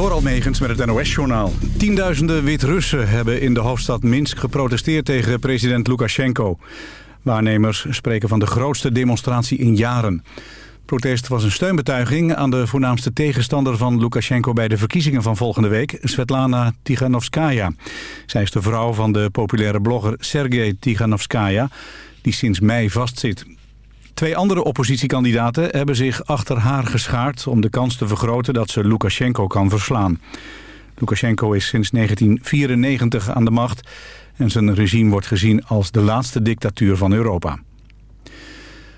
Door met het NOS-journaal. Tienduizenden Wit-Russen hebben in de hoofdstad Minsk geprotesteerd tegen president Lukashenko. Waarnemers spreken van de grootste demonstratie in jaren. protest was een steunbetuiging aan de voornaamste tegenstander van Lukashenko... bij de verkiezingen van volgende week, Svetlana Tiganovskaya. Zij is de vrouw van de populaire blogger Sergei Tiganovskaya... die sinds mei vastzit. Twee andere oppositiekandidaten hebben zich achter haar geschaard... om de kans te vergroten dat ze Lukashenko kan verslaan. Lukashenko is sinds 1994 aan de macht... en zijn regime wordt gezien als de laatste dictatuur van Europa.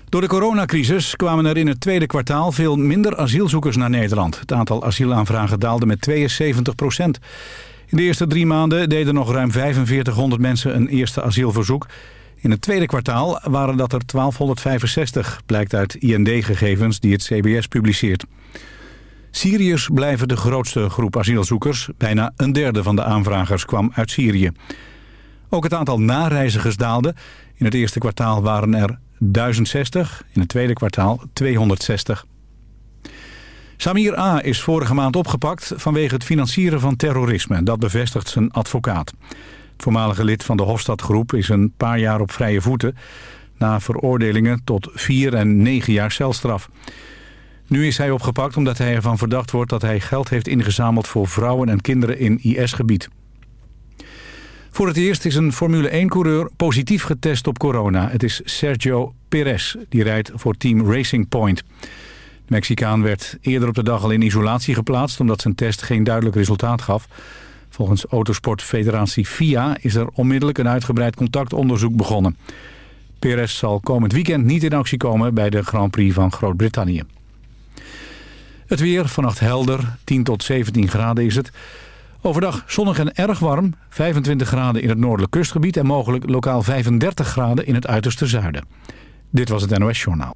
Door de coronacrisis kwamen er in het tweede kwartaal veel minder asielzoekers naar Nederland. Het aantal asielaanvragen daalde met 72 procent. In de eerste drie maanden deden nog ruim 4500 mensen een eerste asielverzoek... In het tweede kwartaal waren dat er 1265, blijkt uit IND-gegevens die het CBS publiceert. Syriërs blijven de grootste groep asielzoekers. Bijna een derde van de aanvragers kwam uit Syrië. Ook het aantal nareizigers daalde. In het eerste kwartaal waren er 1060, in het tweede kwartaal 260. Samir A. is vorige maand opgepakt vanwege het financieren van terrorisme. Dat bevestigt zijn advocaat. Voormalige lid van de Hofstadgroep is een paar jaar op vrije voeten... na veroordelingen tot vier en negen jaar celstraf. Nu is hij opgepakt omdat hij ervan verdacht wordt dat hij geld heeft ingezameld... voor vrouwen en kinderen in IS-gebied. Voor het eerst is een Formule 1-coureur positief getest op corona. Het is Sergio Perez, die rijdt voor team Racing Point. De Mexicaan werd eerder op de dag al in isolatie geplaatst... omdat zijn test geen duidelijk resultaat gaf... Volgens Autosportfederatie FIA is er onmiddellijk een uitgebreid contactonderzoek begonnen. Perez zal komend weekend niet in actie komen bij de Grand Prix van Groot-Brittannië. Het weer, vannacht helder, 10 tot 17 graden is het. Overdag zonnig en erg warm, 25 graden in het noordelijk kustgebied... en mogelijk lokaal 35 graden in het uiterste zuiden. Dit was het NOS Journaal.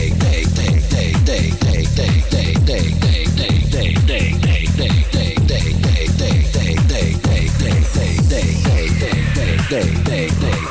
day. day, day.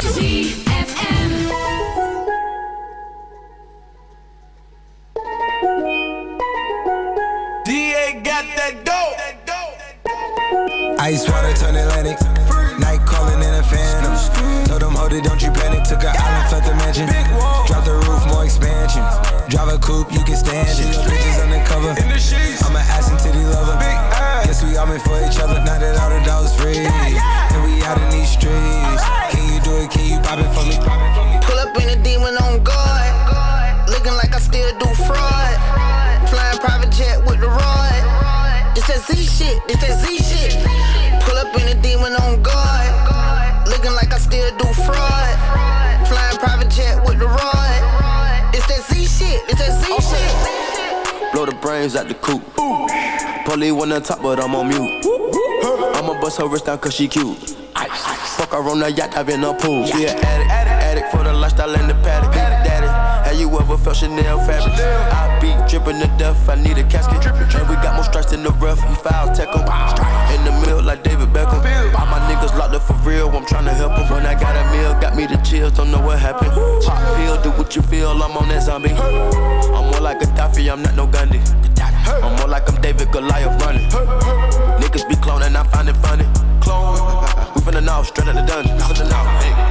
Cause she cute. Fuck her on the yacht, I've been a pool. She an addict, addict for the lifestyle and the paddock. Daddy, have you ever felt Chanel fabric? I be dripping to death, I need a casket. And we got more strikes in the rough, he foul tech 'em. In the middle like David Beckham. All my niggas locked up for real, I'm tryna help 'em. When I got a meal, got me the chills, don't know what happened. Pop pill, do what you feel, I'm on that zombie. I'm more like Gaddafi, I'm not no Gandhi. I'm more like I'm David Goliath running. Niggas be cloning, I find it funny. Clone. We finna know, straight out the dungeon. Out hey.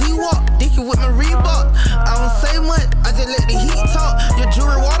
With my Reebok. I don't say much, I just let the heat talk. Your jewelry water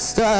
back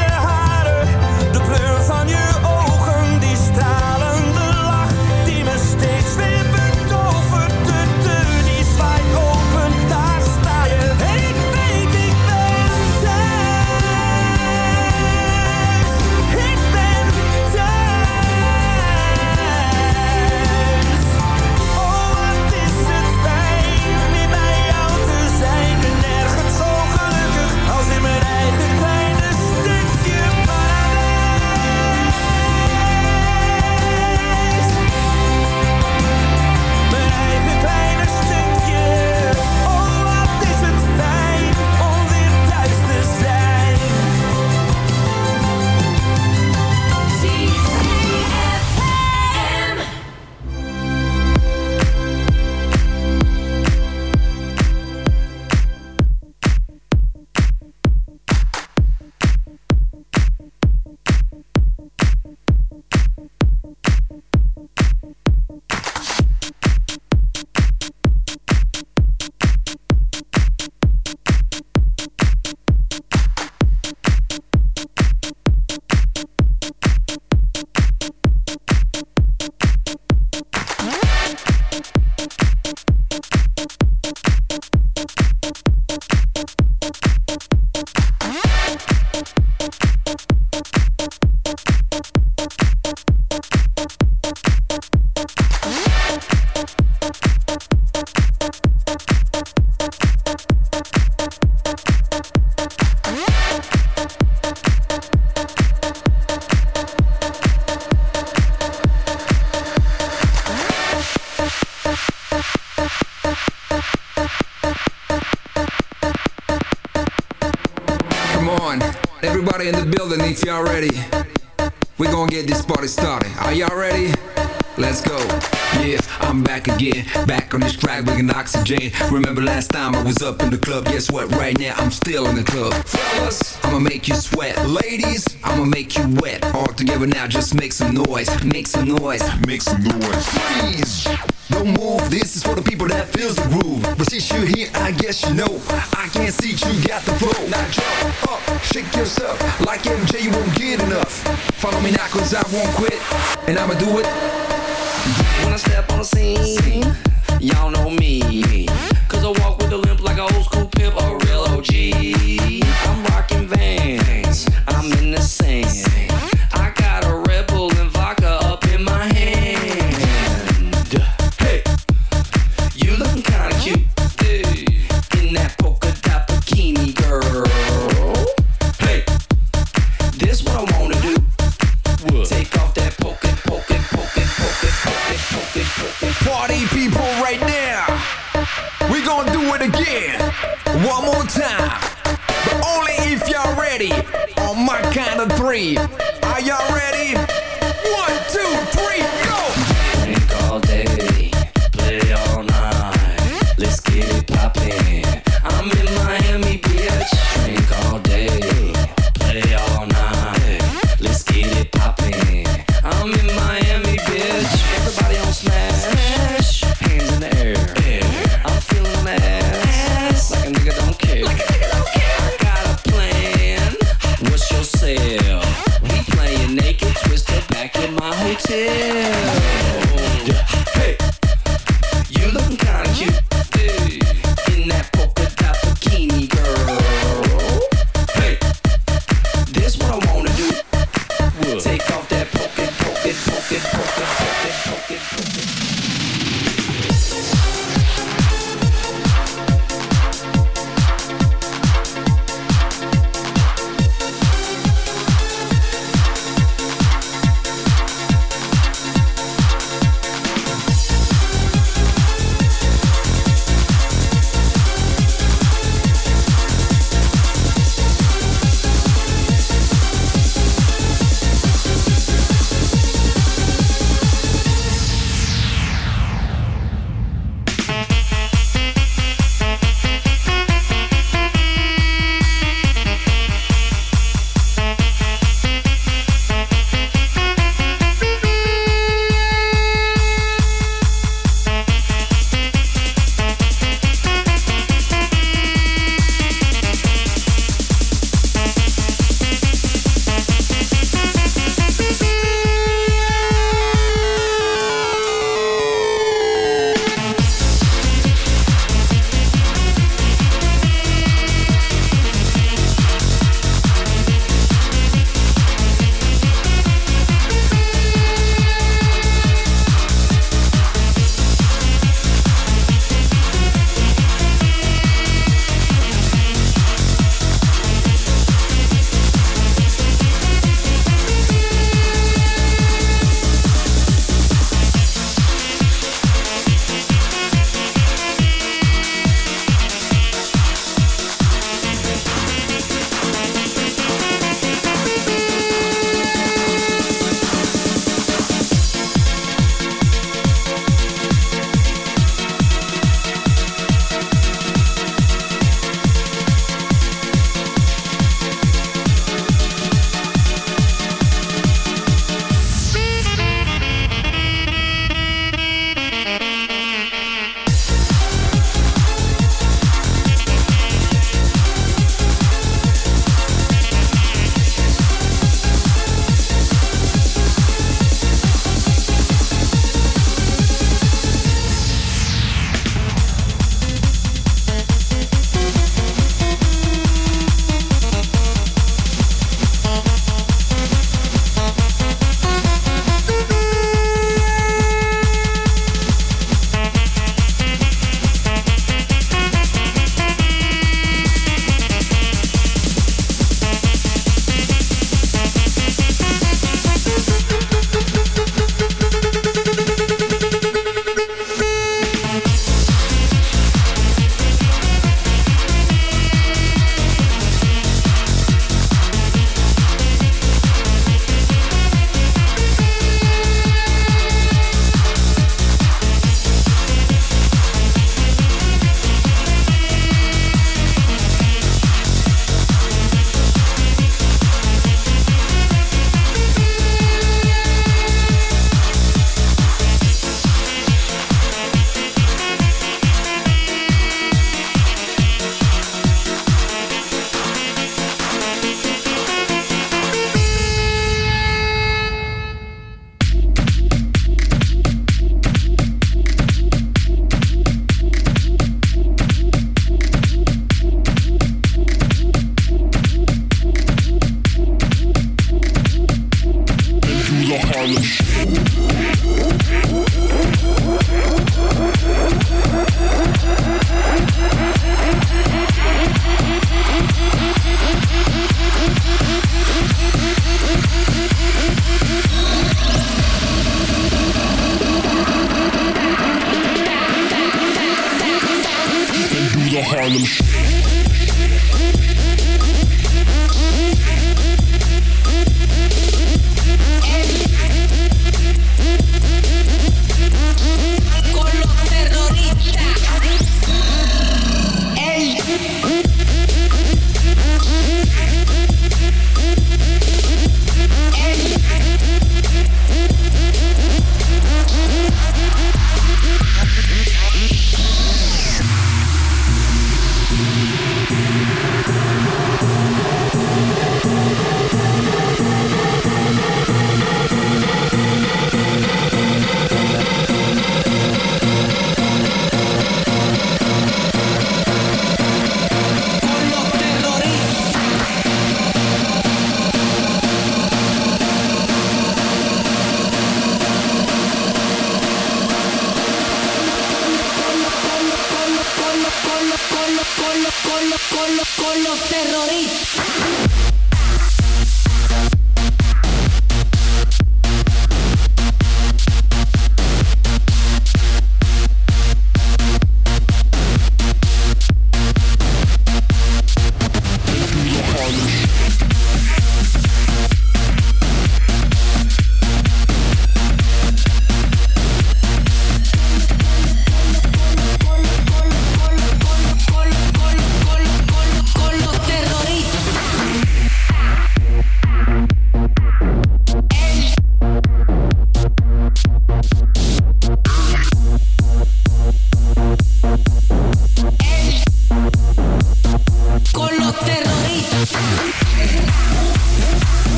All together now, just make some noise, make some noise, make some noise. Freeze! Don't move, this is for the people that feels the groove. But since you're here, I guess you know. I can't see you got the flow. Now jump up, shake yourself. Like MJ, you won't get enough. Follow me now, cause I won't quit. And I'ma do it. When I step on the scene,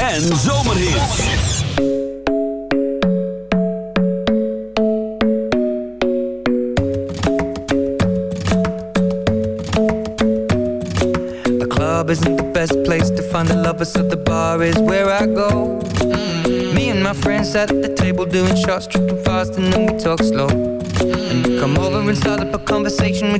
en zomerhit.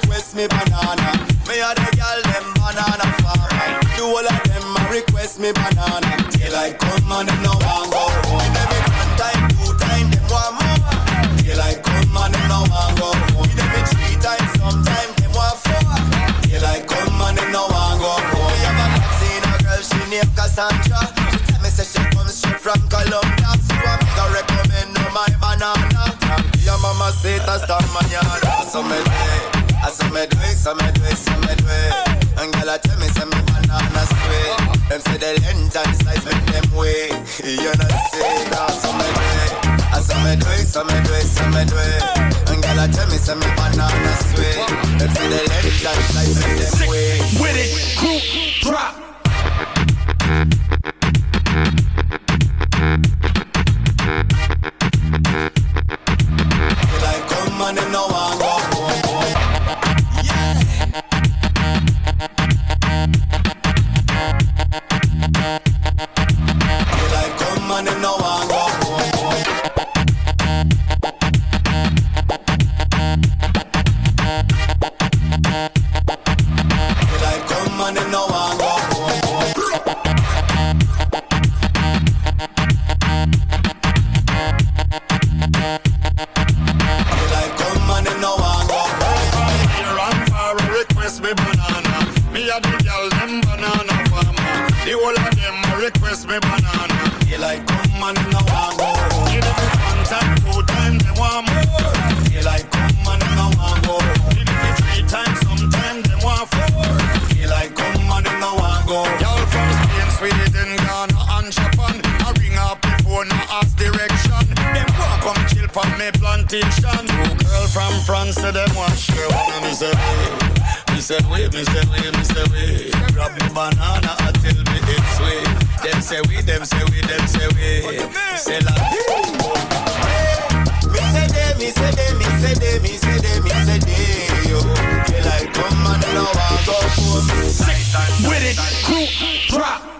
request me banana. Me a the girl them banana farmer. Do all of them a request me banana. Till I come and them no want go home. Me them one time, two time, them want more. Till I come and them no want go home. Me them three times, sometime them want four. Till I come and them no want go home. Me have a vaccine, a girl she named Cassandra. She tell me say she comes straight from Colombia. So I'm gonna recommend her my banana. Your mama say that's the mañana. So me say. I so me do it, so me do it, me do it. And girl, I tell me say me banana sweet. Them say the length and size make them way. You know say that, so me do it. I so me do it, so me do it, so me do it. And girl, I tell me say me banana sweet. Them say the length and size make them way. With it, drop. Like come on, them no one come chill from me plantation. Two girl from France, say them want share one of me say wait. Me say wait, me say wait, me say wait. Grab me banana until me it's sweet. Them say we, them say we, them say we. Say la. Me say they, me say they, me say they, me say they, me say they. Yo, they like come on now I go home. With it, crew, drop.